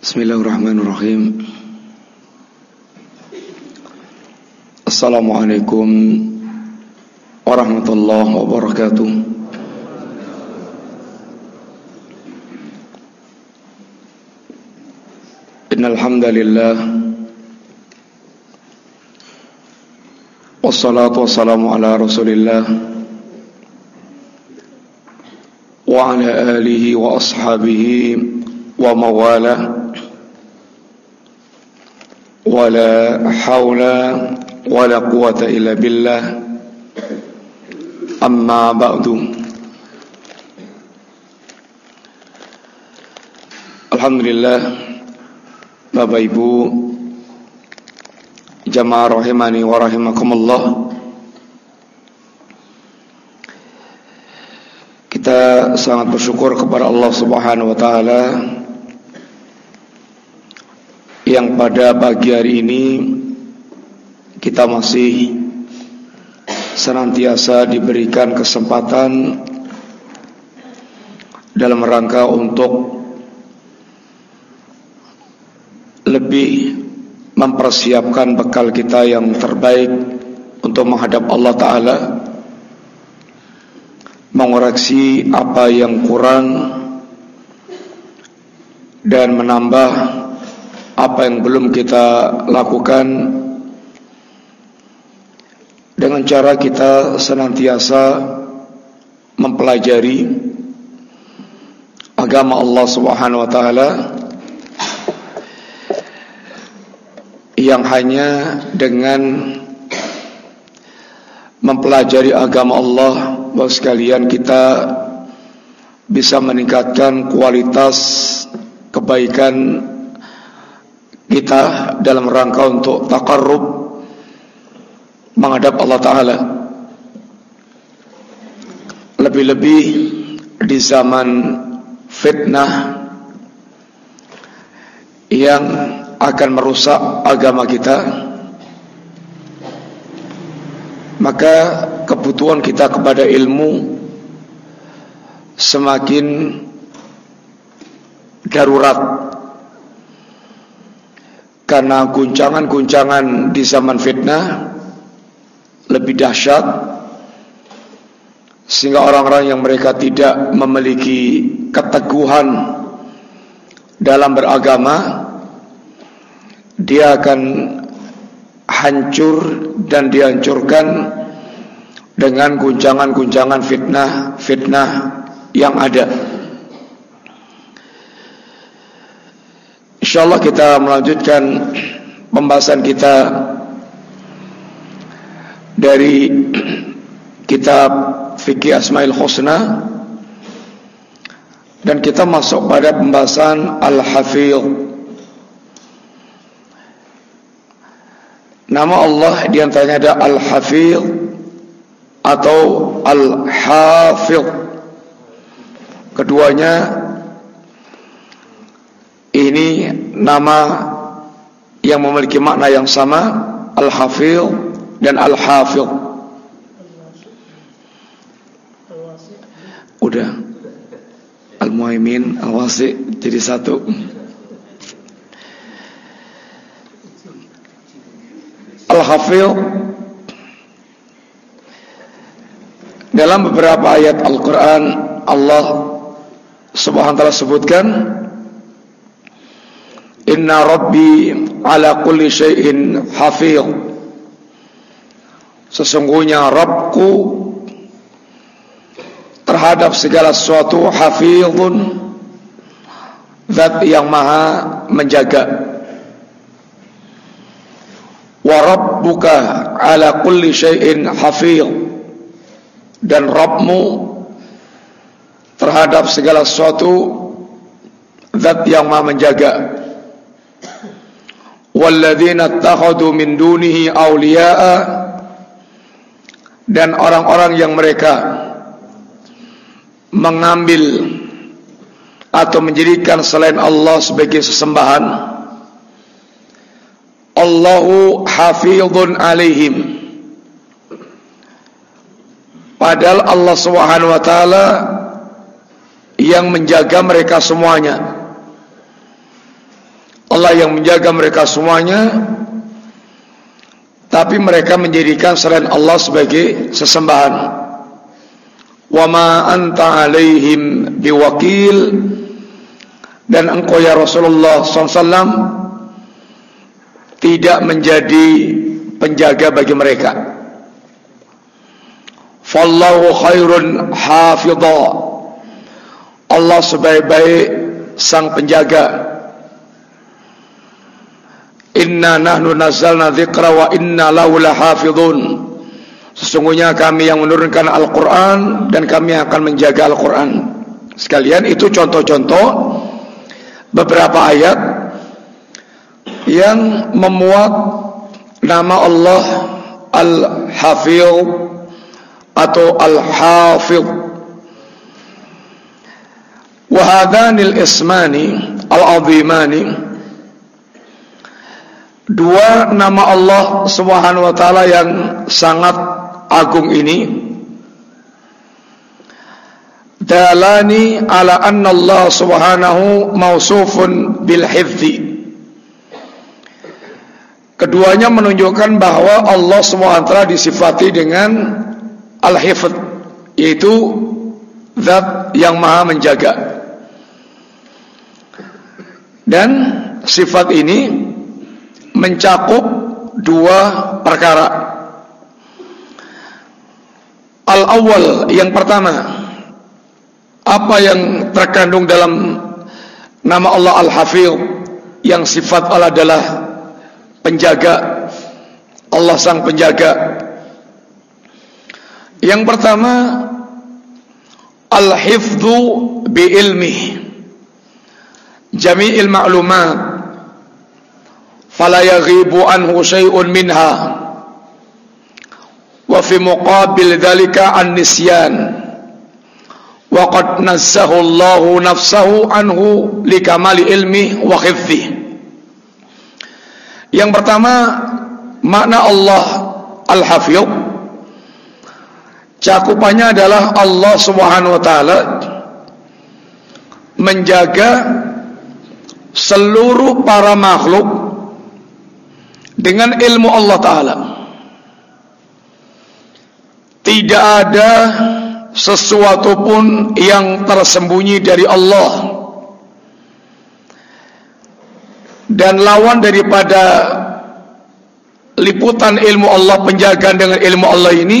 Bismillahirrahmanirrahim Assalamualaikum warahmatullahi wabarakatuh Innal hamdalillah Wassalatu wassalamu ala Rasulillah wa ala alihi wa ashabihi wa mawalah ولا حول ولا قوة إلا بالله. أما بعد. الحمد لله. بابا إبو جماعة رحماني ورحمكم الله kita sangat bersyukur kepada Allah Subhanahu wa taala yang pada pagi hari ini kita masih senantiasa diberikan kesempatan dalam rangka untuk lebih mempersiapkan bekal kita yang terbaik untuk menghadap Allah Ta'ala mengoreksi apa yang kurang dan menambah apa yang belum kita lakukan dengan cara kita senantiasa mempelajari agama Allah Subhanahu wa taala yang hanya dengan mempelajari agama Allah bahwa sekalian kita bisa meningkatkan kualitas kebaikan kita dalam rangka untuk takarrub menghadap Allah Ta'ala. Lebih-lebih di zaman fitnah Yang akan merusak agama kita Maka kebutuhan kita kepada ilmu Semakin darurat karena guncangan-guncangan di zaman fitnah lebih dahsyat sehingga orang-orang yang mereka tidak memiliki keteguhan dalam beragama dia akan hancur dan dihancurkan dengan guncangan-guncangan fitnah-fitnah yang ada. InsyaAllah kita melanjutkan pembahasan kita dari kitab Fikih Asmaul Husna. Dan kita masuk pada pembahasan Al-Hafidh. Nama Allah di antaranya ada Al-Hafidh atau Al-Hafidh. Keduanya ini nama yang memiliki makna yang sama Al-Hafidh dan Al-Hafidh. Udah. Al-Muaimin Al-Wasi jadi satu. Al-Hafidh. Dalam beberapa ayat Al-Quran Allah Subhanahu wa ta'ala sebutkan Inna Rabbi ala kulli syai'in hafidh Sesungguhnya Rabbku terhadap segala sesuatu hafidhun Zat yang maha menjaga. Wa Rabbuka ala kulli syai'in hafidh Dan Rabbmu terhadap segala sesuatu Zat yang maha menjaga walladzina takhadu min dunihi awliya'a dan orang-orang yang mereka mengambil atau menjadikan selain Allah sebagai sesembahan. Allahu hafizun alaihim. Padahal Allah Subhanahu wa taala yang menjaga mereka semuanya Allah yang menjaga mereka semuanya tapi mereka menjadikan selain Allah sebagai sesembahan. Wa ma anta alaihim biwakil. Dan engkau ya Rasulullah SAW tidak menjadi penjaga bagi mereka. Fallahu khairun hafidha. Allah sebaik-baik sang penjaga Inna nahnu nazzalna dzikra wa inna lahu lahafizun. Sesungguhnya kami yang menurunkan Al-Qur'an dan kami akan menjaga Al-Qur'an. Sekalian itu contoh-contoh beberapa ayat yang memuat nama Allah Al-Hafiz atau Al-Hafiz. Wa hadanil ismani al-azimani dua nama Allah Subhanahu wa taala yang sangat agung ini. Dalani ala anna Allah Subhanahu mausufun bil hifzi Keduanya menunjukkan bahwa Allah taala disifati dengan al-hifz yaitu zat yang maha menjaga. Dan sifat ini mencakup dua perkara. Al-awwal yang pertama apa yang terkandung dalam nama Allah Al-Hafiz yang sifat Allah adalah penjaga Allah sang penjaga. Yang pertama al-hifdzu bi ilmi jami'il ma'lumat fala yaghibu anhu minha. Wa fi muqabil dhalika an-nisyan wa qad nassahu Allah nafsahu anhu likamali ilmi wa yang pertama makna Allah al-hafiz cakupannya adalah Allah Subhanahu wa taala menjaga seluruh para makhluk dengan ilmu Allah Ta'ala. Tidak ada sesuatu pun yang tersembunyi dari Allah. Dan lawan daripada liputan ilmu Allah penjagaan dengan ilmu Allah ini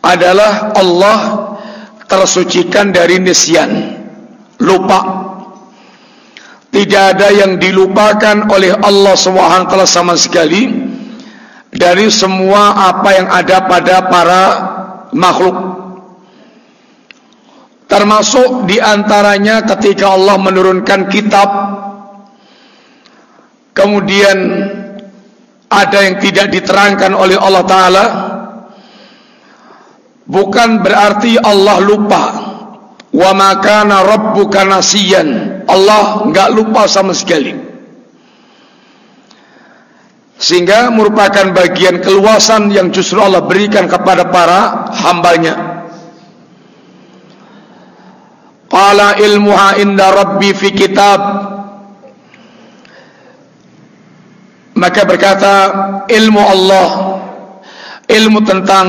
adalah Allah tersucikan dari nisyan lupa tidak ada yang dilupakan oleh Allah SWT sama sekali dari semua apa yang ada pada para makhluk. Termasuk di antaranya ketika Allah menurunkan kitab, kemudian ada yang tidak diterangkan oleh Allah Taala, bukan berarti Allah lupa. Wa makana rabbuka nasiyan Allah enggak lupa sama sekali. Sehingga merupakan bagian keluasan yang justru Allah berikan kepada para hambanya. Qala ilmuha inda rabbi fi kitab Maka berkata ilmu Allah Ilmu tentang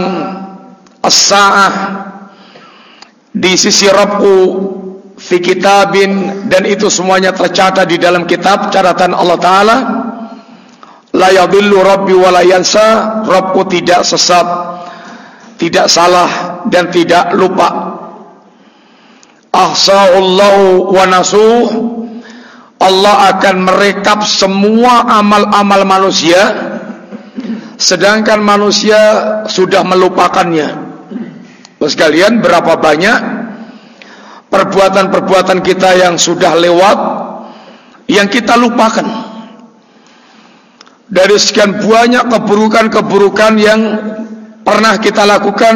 As-sa'ah Di sisi Rabbku fi kitabin dan itu semuanya tercatat di dalam kitab catatan Allah taala. La yadhillu rabbi wa la yansa rabbku tidak sesat tidak salah dan tidak lupa. Ahsa'ullahu wa nasuh Allah akan merekap semua amal-amal manusia sedangkan manusia sudah melupakannya sekalian berapa banyak perbuatan-perbuatan kita yang sudah lewat yang kita lupakan? Dari sekian banyak keburukan-keburukan yang pernah kita lakukan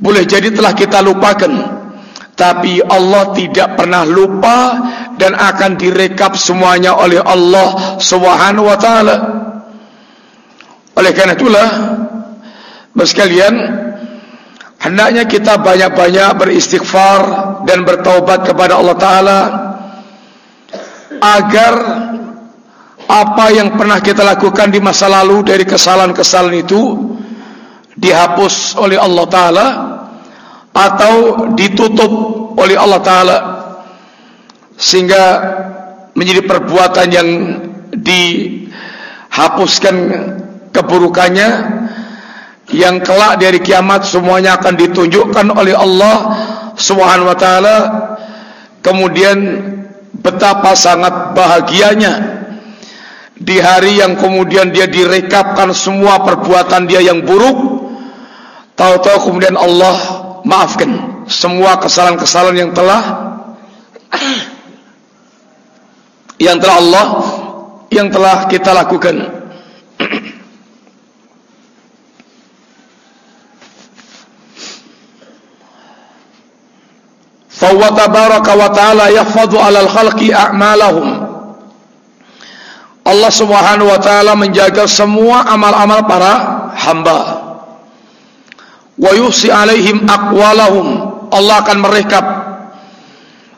boleh jadi telah kita lupakan. Tapi Allah tidak pernah lupa dan akan direkap semuanya oleh Allah Subhanahu wa taala. Oleh karena itulah sekalian hendaknya kita banyak-banyak beristighfar dan bertaubat kepada Allah Ta'ala agar apa yang pernah kita lakukan di masa lalu dari kesalahan-kesalahan itu dihapus oleh Allah Ta'ala atau ditutup oleh Allah Ta'ala sehingga menjadi perbuatan yang dihapuskan keburukannya yang kelak dari kiamat semuanya akan ditunjukkan oleh Allah Subhanahu wa taala. Kemudian betapa sangat bahagianya di hari yang kemudian dia direkapkan semua perbuatan dia yang buruk. Tahu-tahu kemudian Allah maafkan semua kesalahan-kesalahan yang telah yang telah Allah yang telah kita lakukan fa wa tabaraka wa ta'ala yahfadhu 'alal khalqi Allah Subhanahu wa taala menjaga semua amal-amal para hamba. Wa yusi alaihim aqwalahum. Allah akan merekap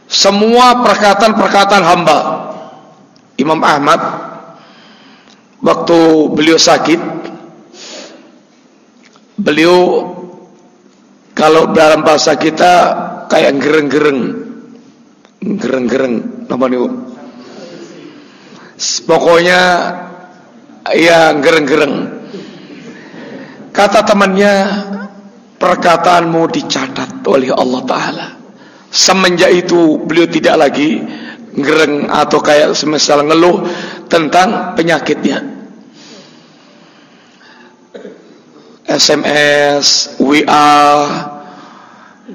semua perkataan-perkataan hamba. Imam Ahmad waktu beliau sakit beliau kalau dalam bahasa kita kayak gereng-gereng gereng-gereng apa nih Pokoknya ya gereng-gereng. Kata temannya, perkataanmu dicatat oleh Allah Ta'ala. Semenjak itu beliau tidak lagi gereng atau kayak semisal ngeluh tentang penyakitnya. SMS, WA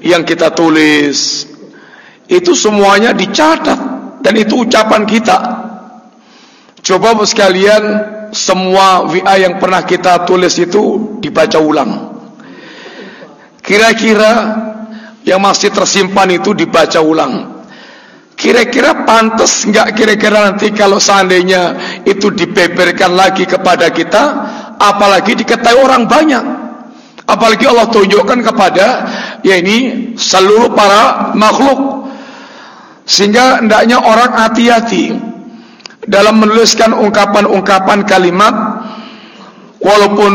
yang kita tulis itu semuanya dicatat dan itu ucapan kita Coba sekalian semua WA yang pernah kita tulis itu dibaca ulang. Kira-kira yang masih tersimpan itu dibaca ulang. Kira-kira pantas enggak kira-kira nanti kalau seandainya itu dibeberkan lagi kepada kita, apalagi diketahui orang banyak. Apalagi Allah tunjukkan kepada ya ini seluruh para makhluk. Sehingga hendaknya orang hati-hati dalam menuliskan ungkapan-ungkapan kalimat walaupun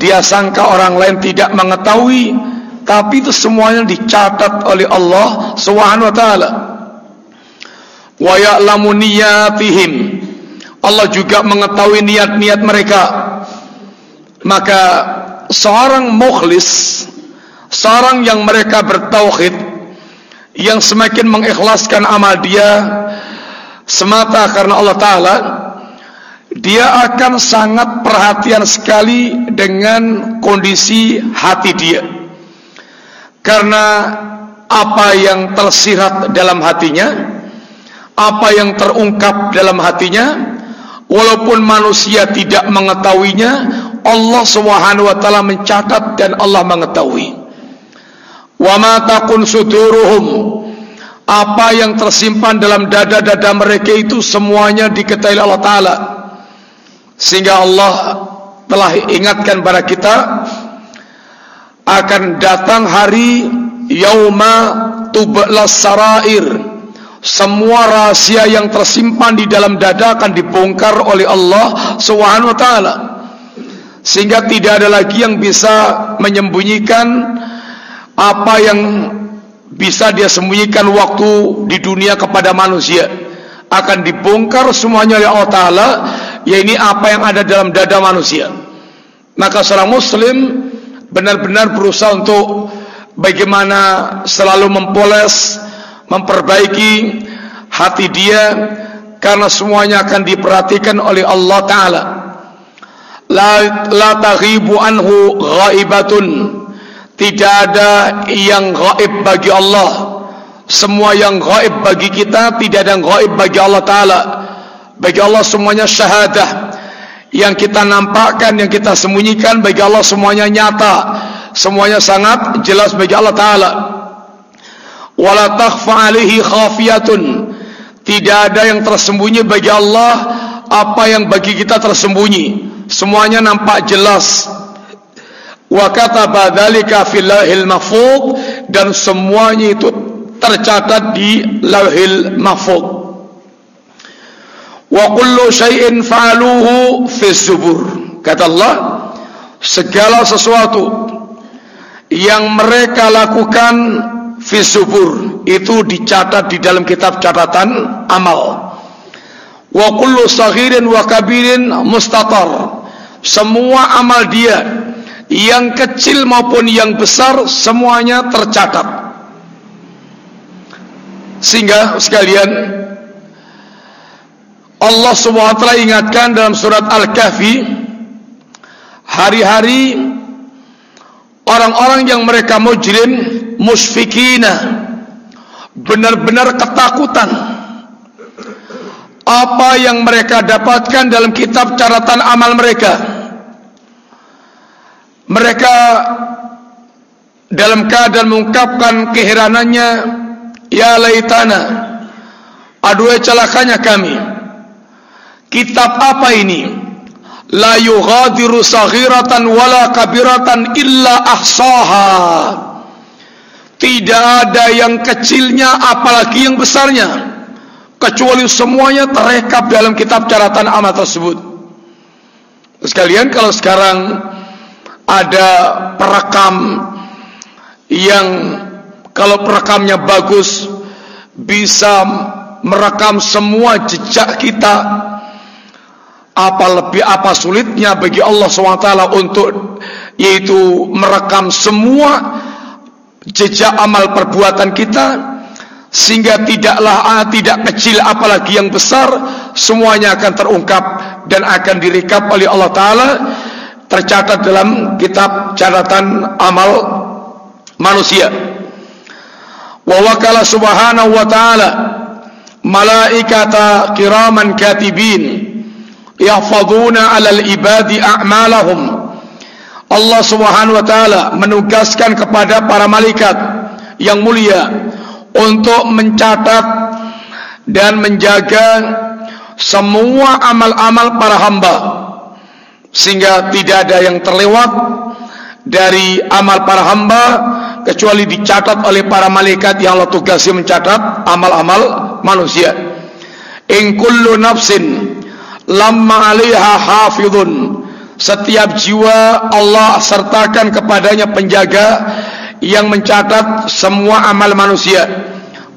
dia sangka orang lain tidak mengetahui tapi itu semuanya dicatat oleh Allah Subhanahu wa taala. Wa ya'lamu niyatihim. Allah juga mengetahui niat-niat mereka. Maka seorang mukhlis seorang yang mereka bertauhid yang semakin mengikhlaskan amal dia semata karena Allah Ta'ala dia akan sangat perhatian sekali dengan kondisi hati dia. Karena apa yang tersirat dalam hatinya apa yang terungkap dalam hatinya walaupun manusia tidak mengetahuinya Allah Subhanahu wa taala mencatat dan Allah mengetahui. Wa ma taqun suduruhum apa yang tersimpan dalam dada-dada mereka itu semuanya diketahui Allah Ta'ala. Sehingga Allah telah ingatkan pada kita akan datang hari yauma tublas sarair. Semua rahasia yang tersimpan di dalam dada akan dibongkar oleh Allah Subhanahu wa taala sehingga tidak ada lagi yang bisa menyembunyikan apa yang bisa dia sembunyikan waktu di dunia kepada manusia. Akan dibongkar semuanya oleh Allah Ta'ala ya ini apa yang ada dalam dada manusia. Maka seorang muslim benar-benar berusaha untuk bagaimana selalu mempoles memperbaiki hati dia karena semuanya akan diperhatikan oleh Allah Ta'ala la, la taghibu anhu ghaibatun tidak ada yang gaib bagi Allah. Semua yang gaib bagi kita tidak ada yang gaib bagi Allah Taala. Bagi Allah semuanya syahadah. Yang kita nampakkan, yang kita sembunyikan bagi Allah semuanya nyata. Semuanya sangat jelas bagi Allah Taala. Wala takhfa alaihi khafiyatun. Tidak ada yang tersembunyi bagi Allah apa yang bagi kita tersembunyi. Semuanya nampak jelas. Wa kataba dzalika fil lauhil mahfuz dan semuanya itu tercatat di lauhil mahfuz. Wa kullu syai'in fa'aluhu fi zubur. Kata Allah segala sesuatu yang mereka lakukan fi zubur itu dicatat di dalam kitab catatan amal. Wa kullu saghirin wa kabirin mustatar semua amal dia yang kecil maupun yang besar semuanya tercatat. Sehingga sekalian Allah SWT ingatkan dalam surat Al-Kahfi hari-hari orang-orang yang mereka mujrim musfikina benar-benar ketakutan. Apa yang mereka dapatkan dalam kitab catatan amal mereka mereka dalam keadaan mengungkapkan keheranannya Ya laitana Aduh celakanya kami Kitab apa ini? La yughadiru saghiratan wala kabiratan illa ahsaha. Tidak ada yang kecilnya apalagi yang besarnya Kecuali semuanya terekap dalam kitab catatan amal tersebut. Sekalian kalau sekarang ada perekam yang kalau perekamnya bagus bisa merekam semua jejak kita. Apa lebih apa sulitnya bagi Allah SWT untuk yaitu merekam semua jejak amal perbuatan kita sehingga tidaklah ah, tidak kecil apalagi yang besar semuanya akan terungkap dan akan direkap oleh Allah Taala tercatat dalam kitab catatan amal manusia. Wa wakala subhanahu wa ta'ala malaikata kiraman katibin yahfaduna alal ibadi a'malahum. Allah subhanahu wa ta'ala menugaskan kepada para malaikat yang mulia untuk mencatat dan menjaga semua amal-amal para hamba sehingga tidak ada yang terlewat dari amal para hamba kecuali dicatat oleh para malaikat yang Allah tugasi mencatat amal-amal manusia. In kullu nafsin lamma 'alaiha hafizun. Setiap jiwa Allah sertakan kepadanya penjaga yang mencatat semua amal manusia.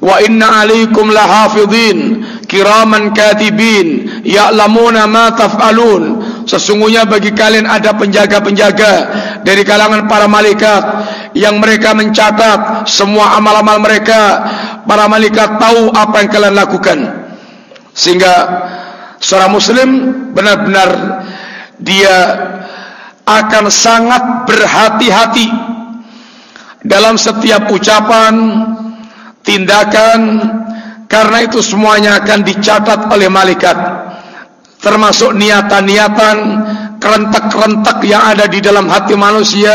Wa inna 'alaikum lahafizin kiraman katibin ya'lamuna ma taf'alun. Sesungguhnya bagi kalian ada penjaga-penjaga dari kalangan para malaikat yang mereka mencatat semua amal-amal mereka. Para malaikat tahu apa yang kalian lakukan. Sehingga seorang muslim benar-benar dia akan sangat berhati-hati dalam setiap ucapan tindakan karena itu semuanya akan dicatat oleh malaikat termasuk niatan-niatan kerentak-kerentak yang ada di dalam hati manusia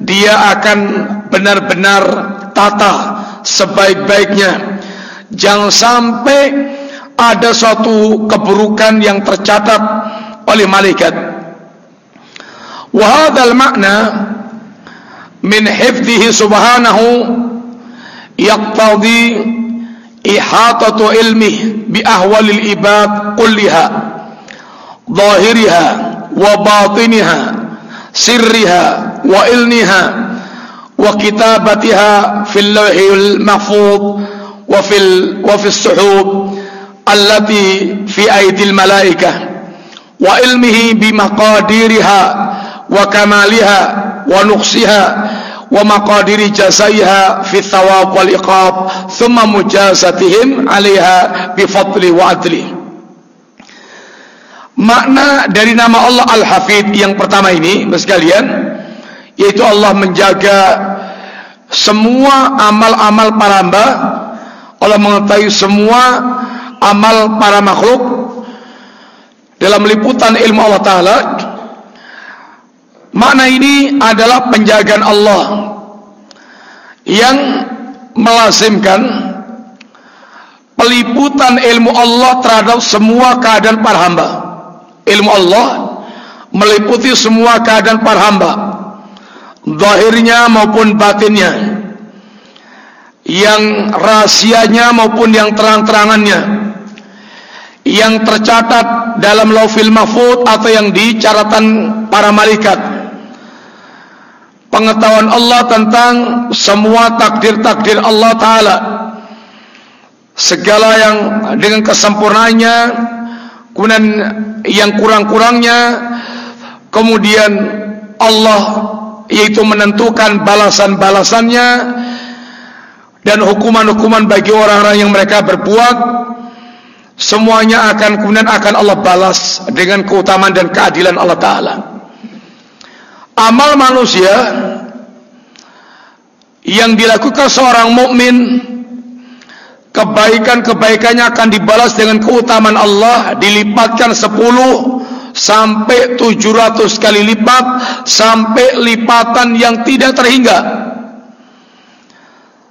dia akan benar-benar tata sebaik-baiknya. Jangan sampai ada suatu keburukan yang tercatat oleh malaikat. Wa hadzal makna min hifdhihi subhanahu yaqtadi ihatatu ilmih bi ahwalil ibad kulliha wa batiniha sirriha وإلنها وكتابتها في اللوح المحفوظ وفي, وفي السحوب التي في أيدي الملائكة وعلمه بمقاديرها وكمالها ونقصها ومقادير جزائها في الثواب والإقاب ثم مجازتهم عليها بفضل وعدله. Makna dari nama Allah Al-Hafid yang pertama ini sekalian yaitu Allah menjaga semua amal-amal para hamba Allah mengetahui semua amal para makhluk. Dalam liputan ilmu Allah Ta'ala makna ini adalah penjagaan Allah yang melazimkan peliputan ilmu Allah terhadap semua keadaan para hamba ilmu Allah meliputi semua keadaan para hamba zahirnya maupun batinnya yang rahasianya maupun yang terang-terangannya yang tercatat dalam laufil mahfud atau yang dicaratan para malaikat. Pengetahuan Allah tentang semua takdir-takdir Allah Ta'ala segala yang dengan kesempurnaannya kemudian yang kurang-kurangnya kemudian Allah yaitu menentukan balasan-balasannya dan hukuman-hukuman bagi orang-orang yang mereka berbuat semuanya akan kemudian akan Allah balas dengan keutamaan dan keadilan Allah Ta'ala. Amal manusia yang dilakukan seorang mukmin kebaikan-kebaikannya akan dibalas dengan keutamaan Allah. Dilipatkan 10 sampai 700 kali lipat sampai lipatan yang tidak terhingga.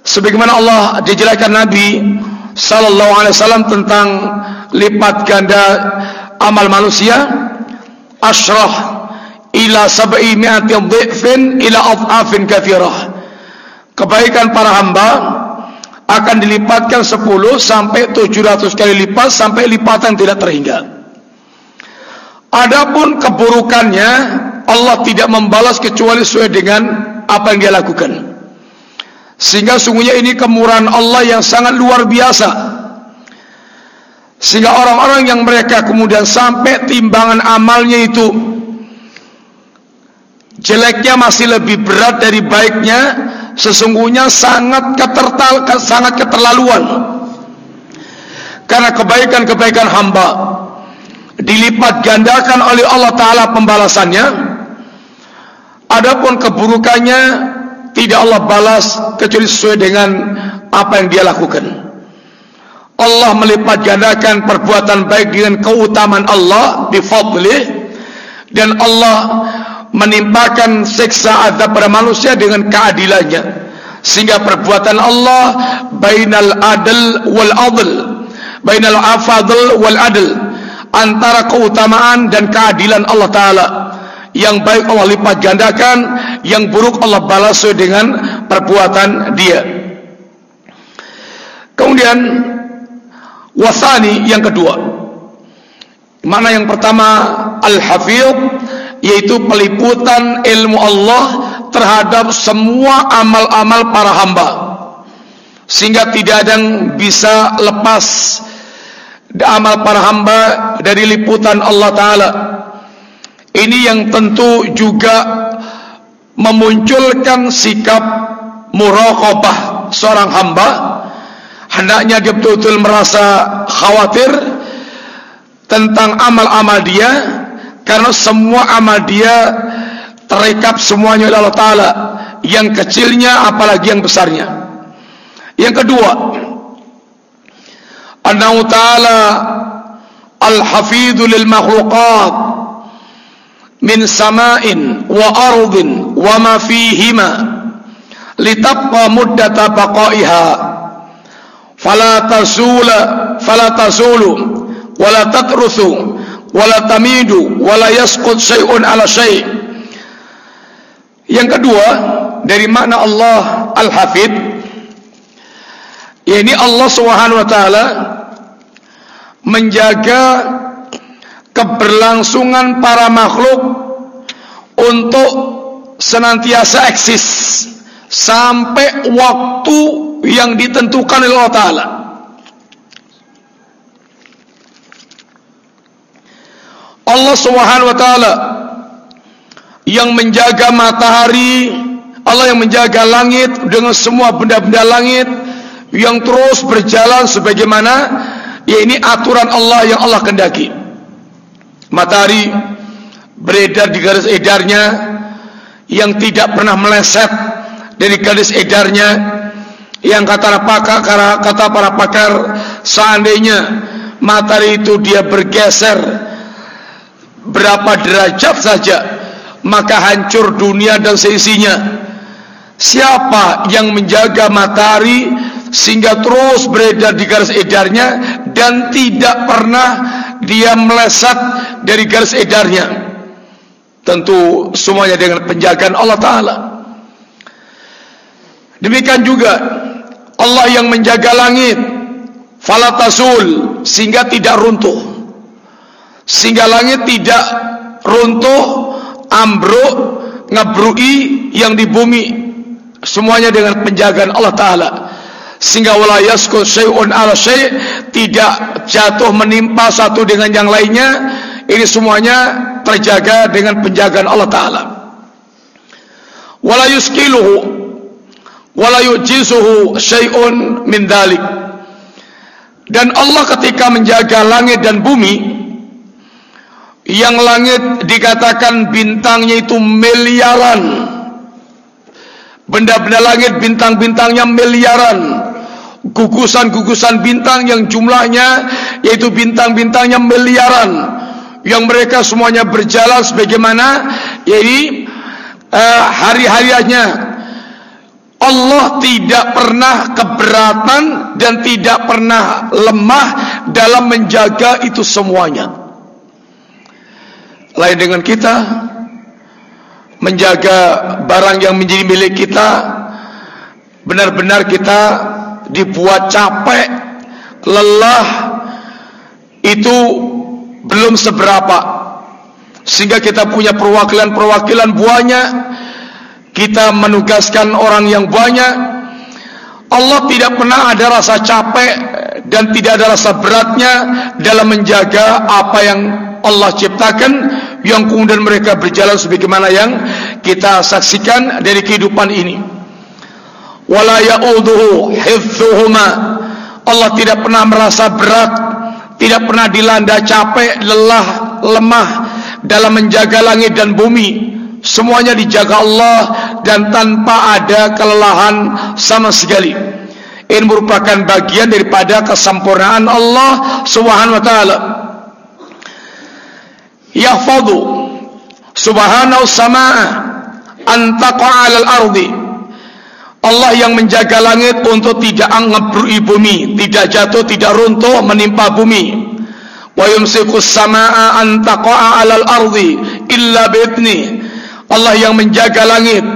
Sebagaimana Allah dijelaskan Nabi sallallahu alaihi wasallam tentang lipat ganda amal manusia. Asyrah ila sab'i mi'ati dhifin ila adhafin kathirah. Kebaikan para hamba akan dilipatkan 10 sampai 700 kali lipat sampai lipatan tidak terhingga Adapun keburukannya Allah tidak membalas kecuali sesuai dengan apa yang dia lakukan. Sehingga sungguhnya ini kemurahan Allah yang sangat luar biasa. Sehingga orang-orang yang mereka kemudian sampai timbangan amalnya itu jeleknya masih lebih berat dari baiknya, sesungguhnya sangat ketertal sangat keterlaluan. Karena kebaikan-kebaikan hamba dilipat gandakan oleh Allah Ta'ala pembalasannya adapun keburukannya tidak Allah balas kecuali sesuai dengan apa yang dia lakukan Allah melipat gandakan perbuatan baik dengan keutamaan Allah bifadlih dan Allah menimpakan siksa azab pada manusia dengan keadilannya. Sehingga perbuatan Allah bainal adl wal adl bainal afadl wal adl antara keutamaan dan keadilan Allah Ta'ala. Yang baik Allah lipat gandakan yang buruk Allah balas sesuai dengan perbuatan dia. Kemudian wasani yang kedua. Mana yang pertama al-hafidh yaitu peliputan ilmu Allah terhadap semua amal-amal para hamba. Sehingga tidak ada yang bisa lepas amal para hamba dari liputan Allah Ta'ala. Ini yang tentu juga memunculkan sikap muraqabah seorang hamba. Hendaknya dia betul-betul merasa khawatir tentang amal-amal dia karena semua amal dia terekap semuanya oleh Allah Ta'ala. Yang kecilnya apalagi yang besarnya. Yang kedua Allah Ta'ala Al-Hafidhu lil makhluqat Min sama'in wa ardin wa ma fihima Litabqa muddata baqaiha. Fala tasula Fala tasulu Wala wala tamidu wala yasqut syai'un ala syai'. Yang kedua, dari makna Allah Al-Hafid yakni Allah Subhanahu wa taala menjaga keberlangsungan para makhluk untuk senantiasa eksis sampai waktu yang ditentukan oleh Allah Ta'ala Allah Subhanahu wa taala yang menjaga matahari, Allah yang menjaga langit dengan semua benda-benda langit yang terus berjalan sebagaimana ya ini aturan Allah yang Allah kendaki matahari beredar di garis edarnya yang tidak pernah meleset dari garis edarnya yang kata pakar kata para pakar seandainya matahari itu dia bergeser berapa derajat saja maka hancur dunia dan seisinya. Siapa yang menjaga matahari sehingga terus beredar di garis edarnya dan tidak pernah dia melesat dari garis edarnya? Tentu semuanya dengan penjagaan Allah Ta'ala. Demikian juga Allah yang menjaga langit falatasul sehingga tidak runtuh sehingga langit tidak runtuh ambruk ngabrui yang di bumi. Semuanya dengan penjagaan Allah taala. Sehingga wala yaskun syai'un ala syai' tidak jatuh menimpa satu dengan yang lainnya. Ini semuanya terjaga dengan penjagaan Allah taala. Wala yuskiluhu wala yujizuhu syai'un min dalik dan Allah ketika menjaga langit dan bumi yang langit dikatakan bintangnya itu miliaran. Benda-benda langit bintang-bintangnya miliaran. Gugusan-gugusan bintang yang jumlahnya yaitu bintang-bintangnya miliaran. Yang mereka semuanya berjalan sebagaimana yaitu uh, hari-hariannya. Allah tidak pernah keberatan dan tidak pernah lemah dalam menjaga itu semuanya. Lain dengan kita. Menjaga barang yang menjadi milik kita, benar-benar kita dibuat capek, lelah, itu belum seberapa. Sehingga kita punya perwakilan-perwakilan buahnya kita menugaskan orang yang banyak. Allah tidak pernah ada rasa capek dan tidak ada rasa beratnya dalam menjaga apa yang Allah ciptakan yang kemudian mereka berjalan sebagaimana yang kita saksikan dari kehidupan ini wala ya'uduhu hifdhuhuma Allah tidak pernah merasa berat tidak pernah dilanda capek lelah lemah dalam menjaga langit dan bumi semuanya dijaga Allah dan tanpa ada kelelahan sama sekali. Ini merupakan bagian daripada kesempurnaan Allah Subhanahu wa taala. Yahfadhu subhanahu samaa an taqa'a 'alal ardi. Allah yang menjaga langit untuk tidak ngebrui bumi, tidak jatuh, tidak runtuh menimpa bumi. Wa yumsiku samaa an taqa'a 'alal ardi illa bi Allah yang menjaga langit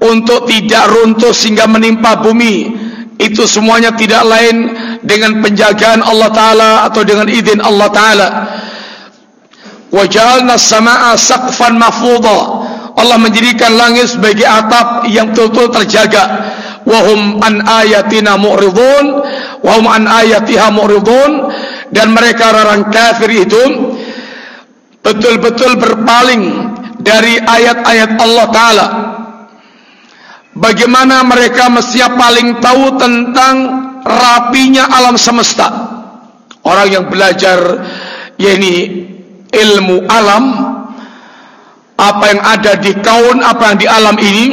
untuk tidak runtuh sehingga menimpa bumi itu semuanya tidak lain dengan penjagaan Allah Ta'ala atau dengan izin Allah Ta'ala wajalna sama'a saqfan mahfudha Allah menjadikan langit sebagai atap yang betul-betul terjaga. wahum an ayatina mu'ridun wahum an ayatiha mu'ridun dan mereka orang kafir itu betul-betul berpaling dari ayat-ayat Allah Ta'ala. Bagaimana mereka mestinya paling tahu tentang rapinya alam semesta. Orang yang belajar yakni ilmu alam Apa yang ada di kaun, apa yang di alam ini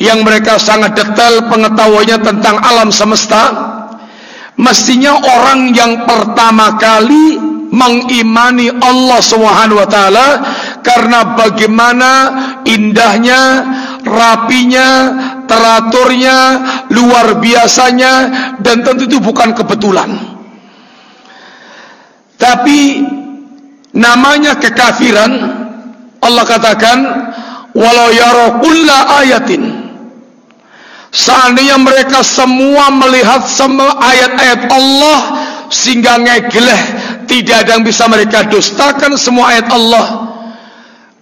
Yang mereka sangat detail pengetahuannya tentang alam semesta Mestinya orang yang pertama kali mengimani Allah Subhanahu wa taala karena bagaimana indahnya, rapinya, teraturnya, luar biasanya dan tentu itu bukan kebetulan. Tapi namanya kekafiran Allah katakan walau yara kulla ayatin. Seandainya mereka semua melihat semua ayat-ayat Allah sehingga ngegeleh tidak ada yang bisa mereka dustakan semua ayat Allah.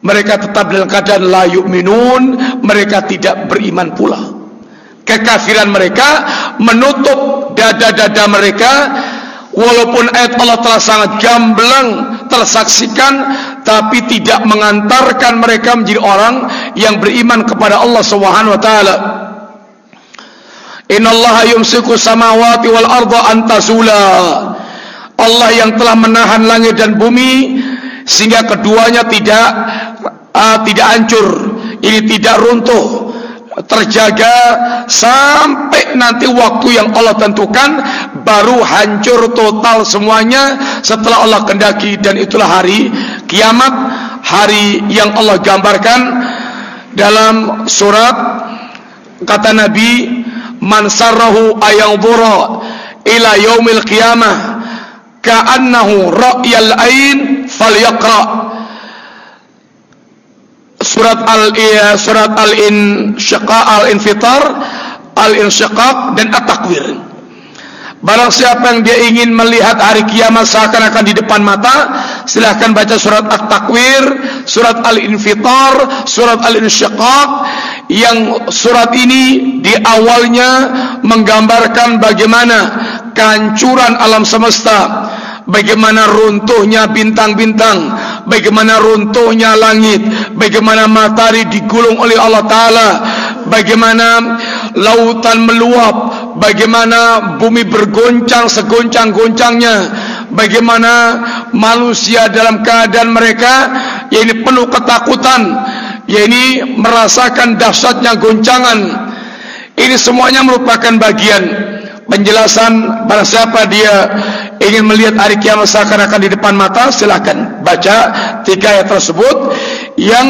Mereka tetap dalam keadaan la yu'minun mereka tidak beriman pula. Kekafiran mereka menutup dada-dada mereka walaupun ayat Allah telah sangat gamblang tersaksikan tapi tidak mengantarkan mereka menjadi orang yang beriman kepada Allah Subhanahu wa taala. Innallaha yumsiku samawati wal arda an tazula. Allah yang telah menahan langit dan bumi sehingga keduanya tidak uh, tidak hancur, ini tidak runtuh, terjaga sampai nanti waktu yang Allah tentukan baru hancur total semuanya setelah Allah kendaki. Dan itulah hari kiamat hari yang Allah gambarkan dalam surat kata Nabi man sarrahu ayanzura ila yaumil qiyamah ka'annahu ra'yal ain falyaqra' surat al surat al insyaqa al infitar al insyiqaq dan at takwir Barang siapa yang dia ingin melihat hari kiamat seakan-akan di depan mata, silahkan baca surat At-Takwir, surat Al-Infitar, surat Al-Insyiqaq yang surat ini di awalnya menggambarkan bagaimana kehancuran alam semesta, bagaimana runtuhnya bintang-bintang, bagaimana runtuhnya langit, bagaimana matahari digulung oleh Allah Taala, bagaimana lautan meluap, bagaimana bumi bergoncang segoncang-goncangnya, bagaimana manusia dalam keadaan mereka yang ini penuh ketakutan, yang ini merasakan dahsyatnya goncangan. Ini semuanya merupakan bagian penjelasan pada siapa dia ingin melihat hari kiamat seakan-akan di depan mata, silakan baca tiga ayat tersebut yang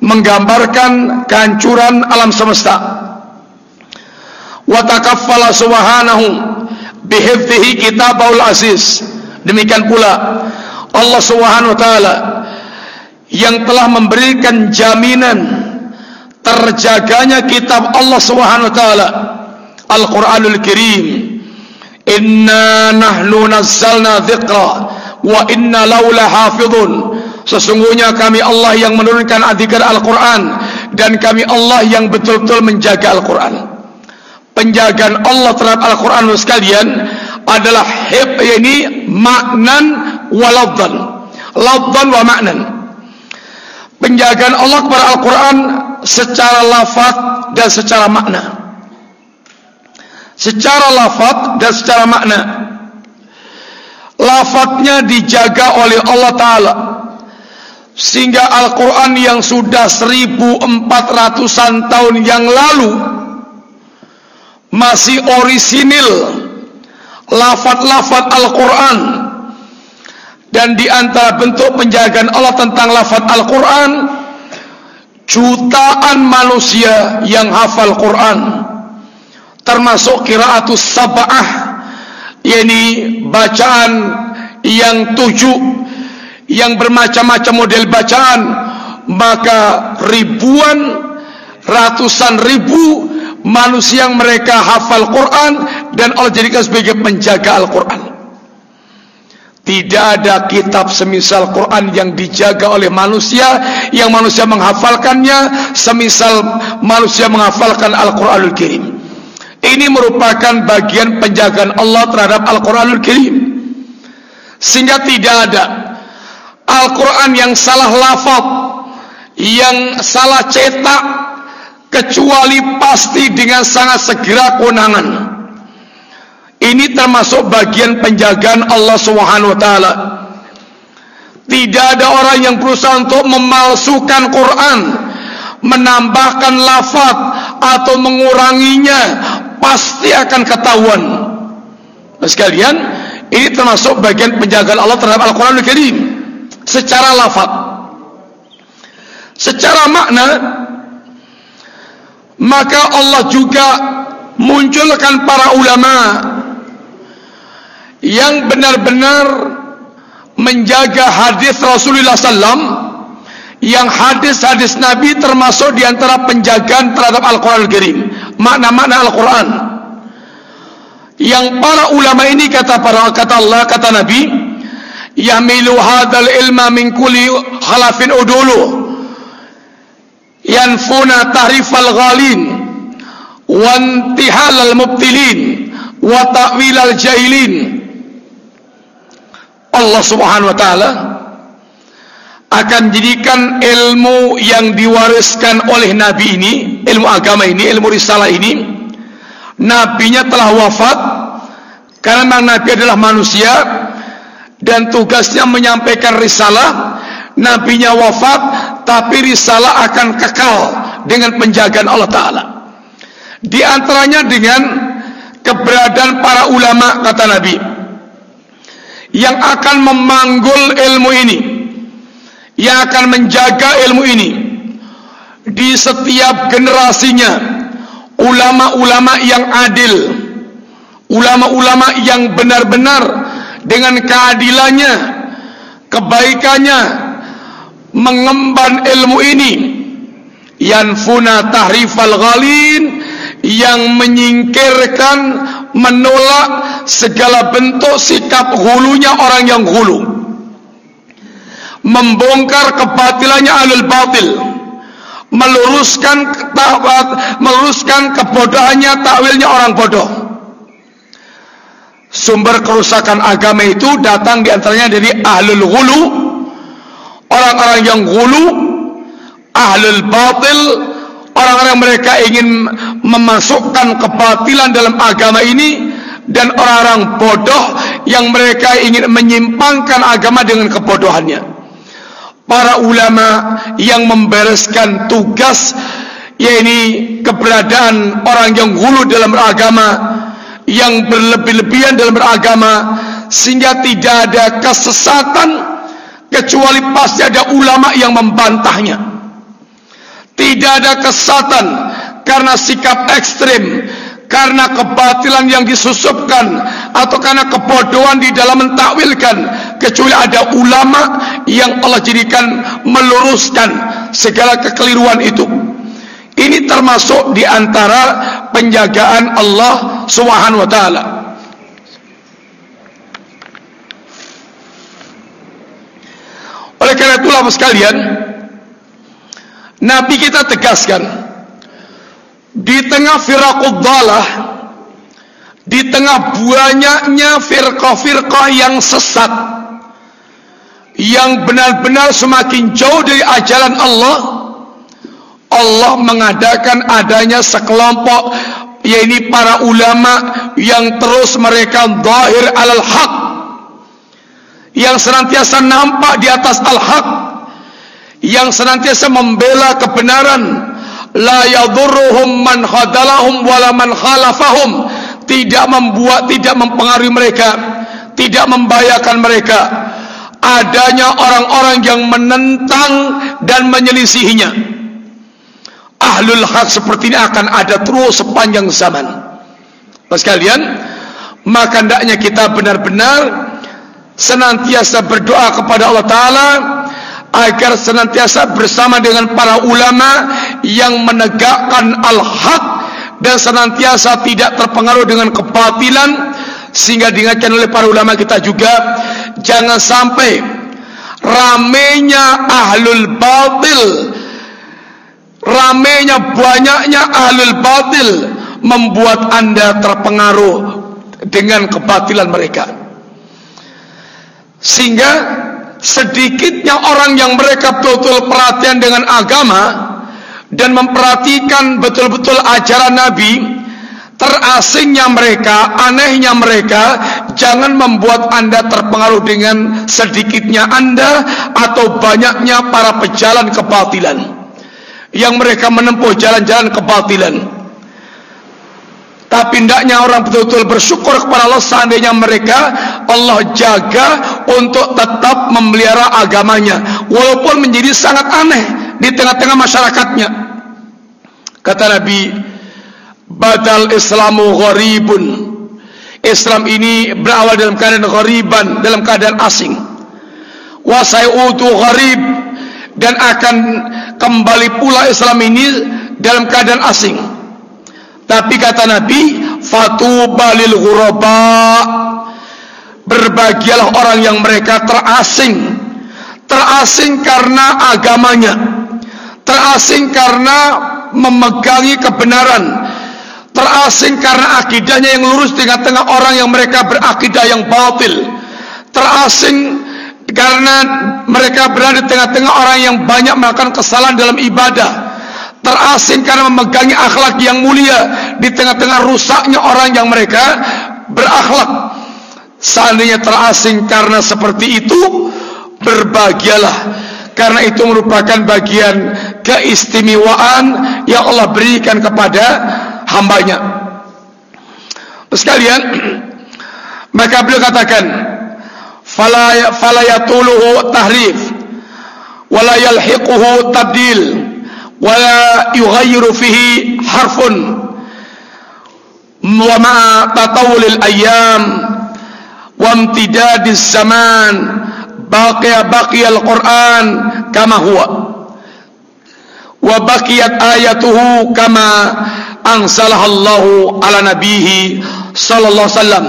menggambarkan kehancuran alam semesta. Wa takaffala subhanahu bihifdhihi kitabul aziz. Demikian pula Allah Subhanahu wa taala yang telah memberikan jaminan terjaganya kitab Allah Subhanahu wa taala Al-Qur'anul Karim. Inna nahnu nazzalna dzikra wa inna lahu lahafizun. Sesungguhnya kami Allah yang menurunkan adikar Al-Quran Dan kami Allah yang betul-betul menjaga Al-Quran. Penjagaan Allah terhadap Al-Quran sekalian Adalah hib ini maknan wa lafdan. Lafdan wa maknan. Penjagaan Allah kepada Al-Quran Secara lafad dan secara makna Secara lafad dan secara makna. Lafadnya dijaga oleh Allah Ta'ala. Sehingga Al-Quran yang sudah 1400an tahun yang lalu masih orisinil lafad-lafad Al-Quran. Dan di antara bentuk penjagaan Allah tentang lafad Al-Quran jutaan manusia yang hafal Quran termasuk kiraatus sab'ah yakni bacaan yang tujuh yang bermacam-macam model bacaan maka ribuan ratusan ribu manusia yang mereka hafal Quran dan Allah jadikan sebagai penjaga Al-Quran. Tidak ada kitab semisal Quran yang dijaga oleh manusia yang manusia menghafalkannya semisal manusia menghafalkan Al-Quranul Kirim ini merupakan bagian penjagaan Allah terhadap Al-Quranul Kirim sehingga tidak ada Al-Quran yang salah lafaz yang salah cetak kecuali pasti dengan sangat segera kewenangan. Ini termasuk bagian penjagaan Allah Subhanahu wa taala. Tidak ada orang yang berusaha untuk memalsukan Quran menambahkan lafaz atau menguranginya pasti akan ketahuan. Sekalian ini termasuk bagian penjagaan Allah terhadap Al-Quran Al-Karim secara lafaz. Secara makna maka Allah juga munculkan para ulama yang benar-benar menjaga hadis Rasulullah sallam yang hadis-hadis Nabi termasuk di antara penjagaan terhadap Al-Quran Al-Karim makna-makna Al-Quran. Yang para ulama ini kata para kata Allah kata Nabi yahmilu hadzal ilma min kulli khalafin udulu. Yanfuna tahrifal ghalin wa intihal al mubtilin wa ta'wil al jahilin. Allah Subhanahu wa taala akan jadikan ilmu yang diwariskan oleh nabi ini ilmu agama ini ilmu risalah ini nabinya telah wafat karena nabi adalah manusia dan tugasnya menyampaikan risalah. Nabinya wafat tapi risalah akan kekal dengan penjagaan Allah taala. Di antaranya dengan keberadaan para ulama kata nabi yang akan memanggul ilmu ini yang akan menjaga ilmu ini. Di setiap generasinya ulama-ulama yang adil ulama-ulama yang benar-benar dengan keadilannya kebaikannya mengemban ilmu ini. Yanfuna tahrifal ghalin yang menyingkirkan menolak segala bentuk sikap hulunya orang yang hulu membongkar kebatilannya alul batil. Meluruskan takwat meluruskan kebodohannya takwilnya orang bodoh. Sumber kerusakan agama itu datang di antaranya dari ahlul hulu orang-orang yang hulu ahlul batil orang-orang mereka ingin memasukkan kebatilan dalam agama ini dan orang-orang bodoh yang mereka ingin menyimpangkan agama dengan kebodohannya para ulama yang membereskan tugas yaitu keberadaan orang yang hulu dalam agama yang berlebih-lebihan dalam beragama sehingga tidak ada kesesatan kecuali pasti ada ulama yang membantahnya. Tidak ada kesesatan karena sikap ekstrim karena kebatilan yang disusupkan atau karena kebodohan di dalam mentakwilkan kecuali ada ulama yang Allah jadikan meluruskan segala kekeliruan itu ini termasuk di antara penjagaan Allah Subhanahu wa taala. Oleh karena itulah sekalian, Nabi kita tegaskan di tengah firaqud dalah di tengah banyaknya firqah-firqah yang sesat yang benar-benar semakin jauh dari ajaran Allah Allah mengadakan adanya sekelompok yaitu para ulama yang terus mereka zahir alal haq yang senantiasa nampak di atas al haq yang senantiasa membela kebenaran. La yadurruhum man khadalahum wala man khalafahum. Tidak membuat tidak mempengaruhi mereka tidak membahayakan mereka adanya orang-orang yang menentang dan menyelisihinya ahlul haq seperti ini akan ada terus sepanjang zaman. Mas kalian, maka hendaknya kita benar-benar senantiasa berdoa kepada Allah Taala agar senantiasa bersama dengan para ulama yang menegakkan al-haq dan senantiasa tidak terpengaruh dengan kebatilan sehingga diingatkan oleh para ulama kita juga jangan sampai ramenya ahlul batil ramenya banyaknya ahlul batil membuat anda terpengaruh dengan kebatilan mereka. Sehingga sedikitnya orang yang mereka betul-betul perhatian dengan agama dan memperhatikan betul-betul ajaran Nabi terasingnya mereka, anehnya mereka jangan membuat anda terpengaruh dengan sedikitnya anda atau banyaknya para pejalan kebatilan yang mereka menempuh jalan-jalan kebatilan. Tapi hendaknya orang betul-betul bersyukur kepada Allah seandainya mereka Allah jaga untuk tetap memelihara agamanya walaupun menjadi sangat aneh di tengah-tengah masyarakatnya. Kata Nabi, "Badal Islamu gharibun." Islam ini berawal dalam keadaan ghariban, dalam keadaan asing. Wa sayutu gharib dan akan kembali pula Islam ini dalam keadaan asing. Tapi kata Nabi, fatuba lil ghuraba. Berbahagialah orang yang mereka terasing. Terasing karena agamanya. Terasing karena memegangi kebenaran. Terasing karena akidahnya yang lurus di tengah orang yang mereka berakidah yang batil. Terasing karena mereka berada di tengah-tengah orang yang banyak melakukan kesalahan dalam ibadah. Terasing karena memegangi akhlak yang mulia di tengah-tengah rusaknya orang yang mereka berakhlak. Seandainya terasing karena seperti itu berbahagialah. Karena itu merupakan bagian keistimewaan yang Allah berikan kepada hambanya. Sekalian maka beliau katakan fala fala yatuluhu tahrif wala yalhiquhu tabdil wala yughayyiru fihi harfun wa ma tatawul al-ayyam wa imtidadis zaman baqiya baqiya al-Qur'an kama huwa wa baqiyat ayatuhu kama anzalaha Allahu ala nabihi sallallahu wasallam.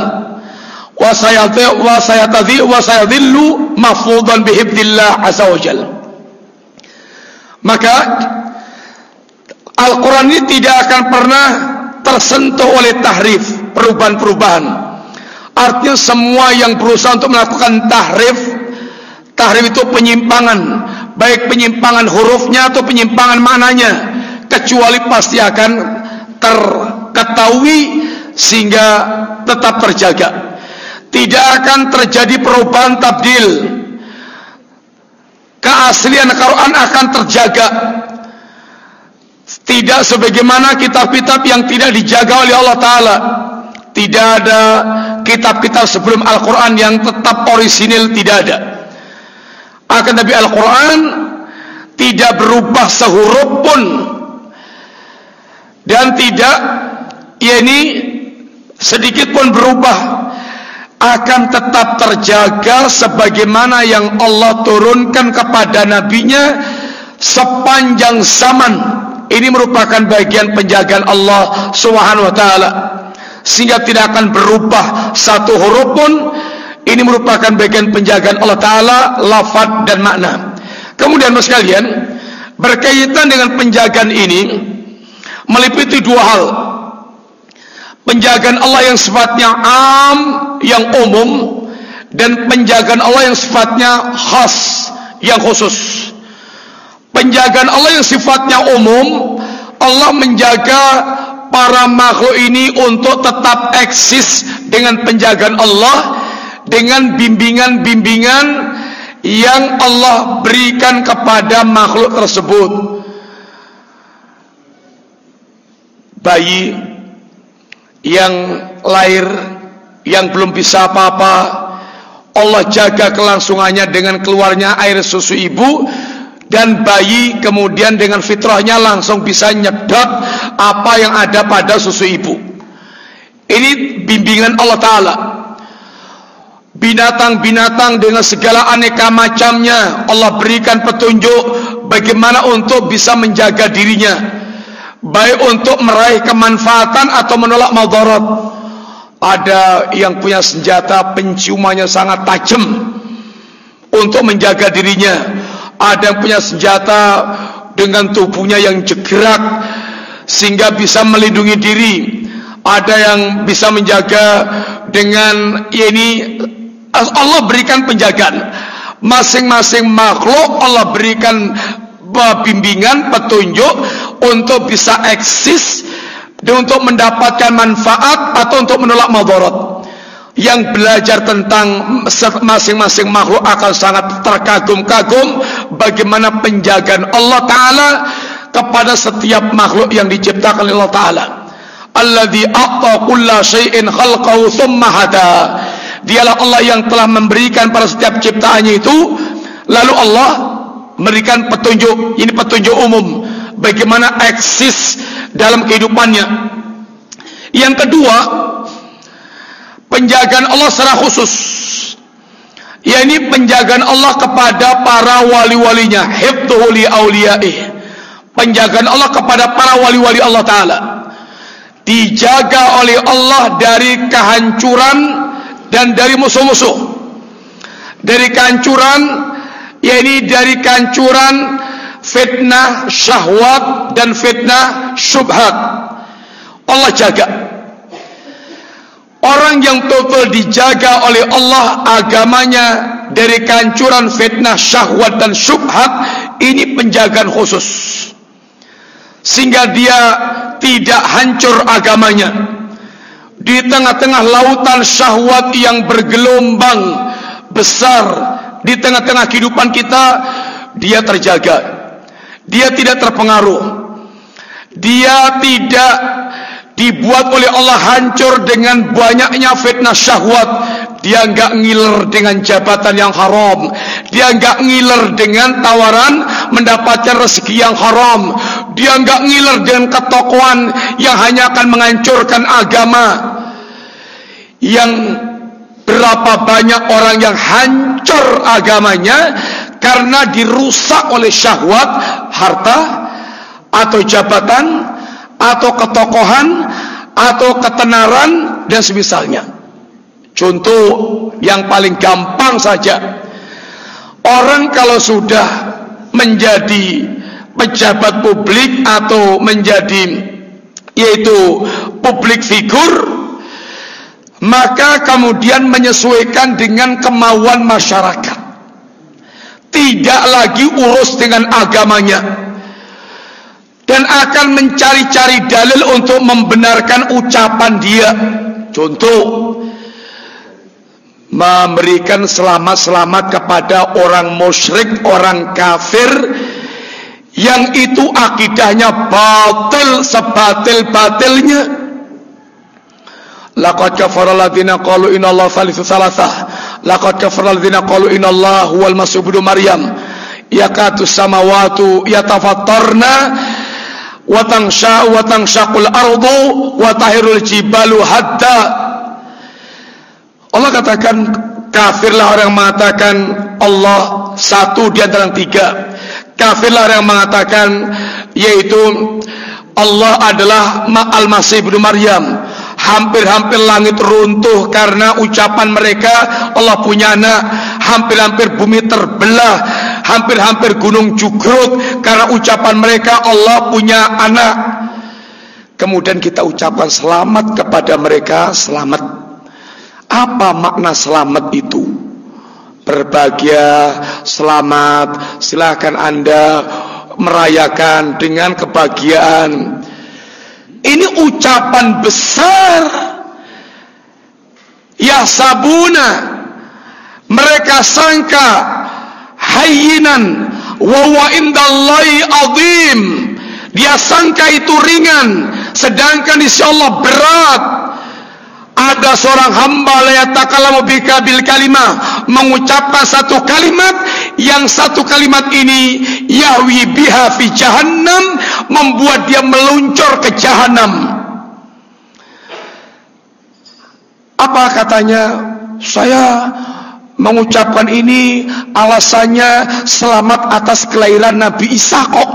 Wa sayati wa sayatadhi wa sayadhillu mahfudan bihibdillah azza wajalla maka Al-Quran ini tidak akan pernah tersentuh oleh tahrif, perubahan-perubahan. Artinya semua yang berusaha untuk melakukan tahrif, tahrif itu penyimpangan, baik penyimpangan hurufnya atau penyimpangan maknanya, kecuali pasti akan terketahui sehingga tetap terjaga. Tidak akan terjadi perubahan tabdil. Keaslian Al-Quran akan terjaga tidak sebagaimana kitab-kitab yang tidak dijaga oleh Allah Ta'ala Tidak ada kitab-kitab sebelum Al-Quran yang tetap orisinil Tidak ada Akan Nabi Al-Quran Tidak berubah sehuruf pun Dan tidak Ya ini Sedikit pun berubah Akan tetap terjaga Sebagaimana yang Allah turunkan kepada nabinya Sepanjang zaman ini merupakan bagian penjagaan Allah Subhanahu wa taala. Sehingga tidak akan berubah satu huruf pun. Ini merupakan bagian penjagaan Allah taala lafaz dan makna. Kemudian Mas kalian, berkaitan dengan penjagaan ini meliputi dua hal. Penjagaan Allah yang sifatnya am, yang umum dan penjagaan Allah yang sifatnya khas, yang khusus. Penjagaan Allah yang sifatnya umum Allah menjaga para makhluk ini untuk tetap eksis dengan penjagaan Allah dengan bimbingan-bimbingan yang Allah berikan kepada makhluk tersebut bayi yang lahir yang belum bisa apa-apa Allah jaga kelangsungannya dengan keluarnya air susu ibu dan bayi kemudian dengan fitrahnya langsung bisa nyedot apa yang ada pada susu ibu. Ini bimbingan Allah Ta'ala. Binatang-binatang dengan segala aneka macamnya Allah berikan petunjuk bagaimana untuk bisa menjaga dirinya. Baik untuk meraih kemanfaatan atau menolak madarat. Ada yang punya senjata penciumannya sangat tajam untuk menjaga dirinya. Ada yang punya senjata dengan tubuhnya yang jegerak sehingga bisa melindungi diri. Ada yang bisa menjaga dengan ini Allah berikan penjagaan. Masing-masing makhluk Allah berikan bimbingan petunjuk untuk bisa eksis untuk mendapatkan manfaat atau untuk menolak madarat. Yang belajar tentang masing-masing makhluk akan sangat terkagum-kagum bagaimana penjagaan Allah Ta'ala kepada setiap makhluk yang diciptakan oleh Allah Ta'ala. Alladhi a'ta kulla syai'in khalqahu thumma hada. Dialah Allah yang telah memberikan pada setiap ciptaannya itu. Lalu Allah memberikan petunjuk ini petunjuk umum bagaimana eksis dalam kehidupannya. Yang kedua penjagaan Allah secara khusus. Yakni penjagaan Allah kepada para wali-walinya. Hifdzuhu li penjagaan Allah kepada para wali-wali Allah taala. Dijaga oleh Allah dari kehancuran dan dari musuh-musuh. Dari kehancuran yakni dari kehancuran fitnah syahwat dan fitnah syubhat Allah jaga Orang yang total dijaga oleh Allah agamanya dari kancuran fitnah syahwat dan syubhat ini penjagaan khusus. Sehingga dia tidak hancur agamanya. Di tengah-tengah lautan syahwat yang bergelombang besar di tengah-tengah kehidupan kita dia terjaga. Dia tidak terpengaruh. Dia tidak dibuat oleh Allah hancur dengan banyaknya fitnah syahwat. Dia enggak ngiler dengan jabatan yang haram. Dia enggak ngiler dengan tawaran mendapatkan rezeki yang haram. Dia enggak ngiler dengan ketokohan yang hanya akan menghancurkan agama. Yang berapa banyak orang yang hancur agamanya karena dirusak oleh syahwat harta atau jabatan atau ketokohan atau ketenaran dan semisalnya. Contoh yang paling gampang saja. Orang kalau sudah menjadi pejabat publik atau menjadi yaitu publik figur maka kemudian menyesuaikan dengan kemauan masyarakat tidak lagi urus dengan agamanya. Dan akan mencari-cari dalil untuk membenarkan ucapan dia. Contoh memberikan selamat-selamat kepada orang musyrik, orang kafir yang itu akidahnya batil sebatil-batilnya. Laqad kafara alladziina qalu innallaha thalithu thalathah laqad kafara alladziina qalu innallaha huwal masih ibnu maryam. Yakatu samawati yatafattarna wa tangsha wa tanshaqul ardu wa tahirul jibalu hatta Allah katakan kafirlah orang yang mengatakan Allah satu di antara tiga. Kafirlah yang mengatakan yaitu Allah adalah Al-Masih ibnu Maryam hampir-hampir langit runtuh karena ucapan mereka Allah punya anak hampir-hampir bumi terbelah hampir-hampir gunung jugrut karena ucapan mereka Allah punya anak kemudian kita ucapkan selamat kepada mereka selamat apa makna selamat itu berbahagia, selamat. Silakan Anda merayakan dengan kebahagiaan. Ini ucapan besar. Ya sabuna mereka sangka hayyinan wa indallahi azim. Dia sangka itu ringan sedangkan insyaallah berat ada seorang hamba layatakallamu bika bil kalimah mengucapkan satu kalimat yang satu kalimat ini yahwi biha fi jahannam membuat dia meluncur ke jahannam apa katanya saya mengucapkan ini alasannya selamat atas kelahiran Nabi Isa kok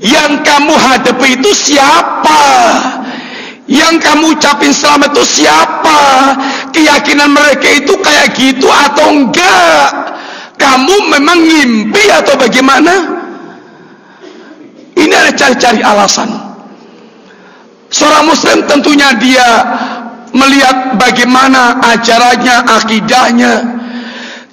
yang kamu hadapi itu siapa yang kamu ucapin selamat itu siapa? Keyakinan mereka itu kayak gitu atau enggak? Kamu memang ngimpi atau bagaimana? Ini ada cari-cari alasan. Seorang muslim tentunya dia melihat bagaimana ajarannya, akidahnya.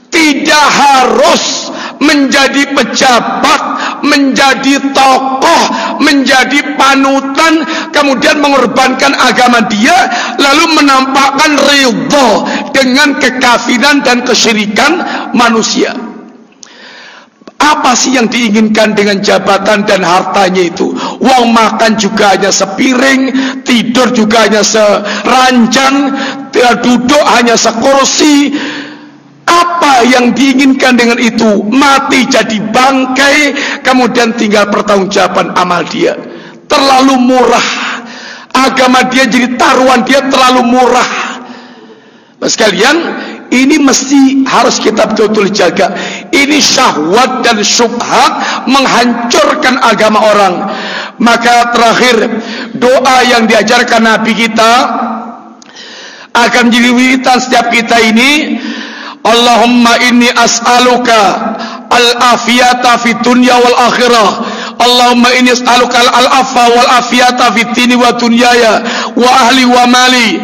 Tidak harus menjadi pejabat, menjadi tokoh, menjadi panutan, kemudian mengorbankan agama dia, lalu menampakkan ridho dengan kekafiran dan kesyirikan manusia. Apa sih yang diinginkan dengan jabatan dan hartanya itu? Uang makan juga hanya sepiring, tidur juga hanya seranjang, duduk hanya sekursi, apa yang diinginkan dengan itu? Mati jadi bangkai, kemudian tinggal pertanggungjawaban amal dia. Terlalu murah. Agama dia jadi taruhan dia terlalu murah. Mas kalian, ini mesti harus kita betul-betul jaga. Ini syahwat dan syubhat menghancurkan agama orang. Maka terakhir doa yang diajarkan Nabi kita akan menjadi wiritan setiap kita ini. Allahumma inni as'aluka al-afiyata fi dunya wal akhirah. Allahumma inni as'aluka al-afa wal afiyata fi dini wa dunyaya wa ahli wa mali.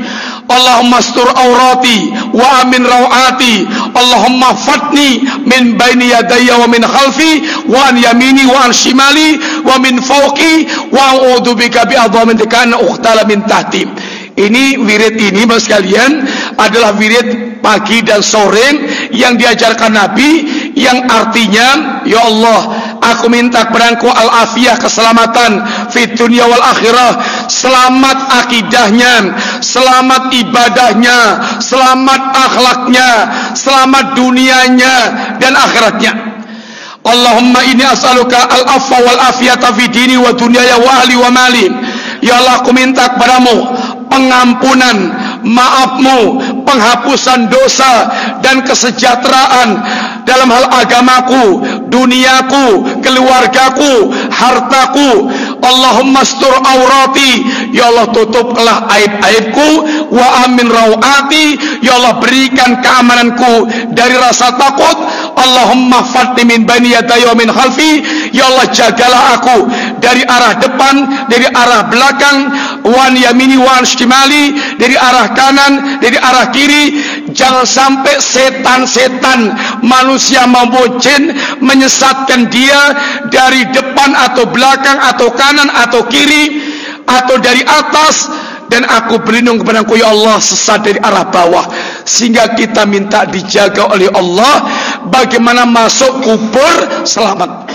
Allahumma astur awrati wa amin rawati Allahumma fatni min baini yadayya wa min khalfi wa an yamini wa an shimali wa min fawqi wa a'udzu bika bi adhamin kana ukhtala min tahti. Ini wirid ini Bapak sekalian adalah wirid pagi dan sore yang diajarkan Nabi yang artinya ya Allah aku minta kepadaku al-afiyah keselamatan fi dunia wal akhirah. Selamat akidahnya selamat ibadahnya selamat akhlaknya selamat dunianya dan akhiratnya. Allahumma ini as'aluka al-afwa wal afiyata fi dini wa dunyaya wa ahli wa mali. Ya Allah aku minta kepadamu pengampunan, maafmu, penghapusan dosa dan kesejahteraan dalam hal agamaku, duniaku, keluargaku, hartaku. Allahumma stur aurati, ya Allah tutuplah aib-aibku. Wa amin rawati ya Allah berikan keamananku dari rasa takut. Allahumma fatni min bani yadaya min khalfi. Ya Allah jagalah aku dari arah depan dari arah belakang wan yamini wan shimali dari arah kanan dari arah kiri. Jangan sampai setan-setan manusia maupun jin menyesatkan dia dari depan atau belakang atau kanan atau kiri atau dari atas. Dan aku berlindung kepada ya Allah sesat dari arah bawah. Sehingga kita minta dijaga oleh Allah bagaimana masuk kubur selamat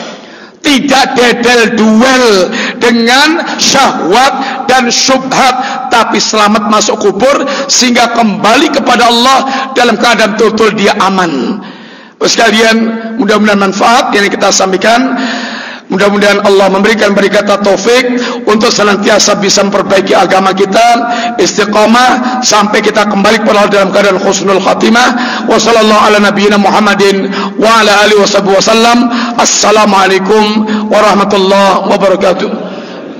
tidak dedel duel dengan syahwat dan syubhat tapi selamat masuk kubur sehingga kembali kepada Allah dalam keadaan betul-betul dia aman. Sekalian mudah-mudahan manfaat yang kita sampaikan Mudah-mudahan Allah memberikan beri taufik untuk senantiasa bisa memperbaiki agama kita, istiqamah sampai kita kembali kepada Allah dalam keadaan khusnul khatimah. Wa sallallahu ala nabiyyina Muhammadin wa ala alihi wasallam. Assalamualaikum warahmatullahi wabarakatuh.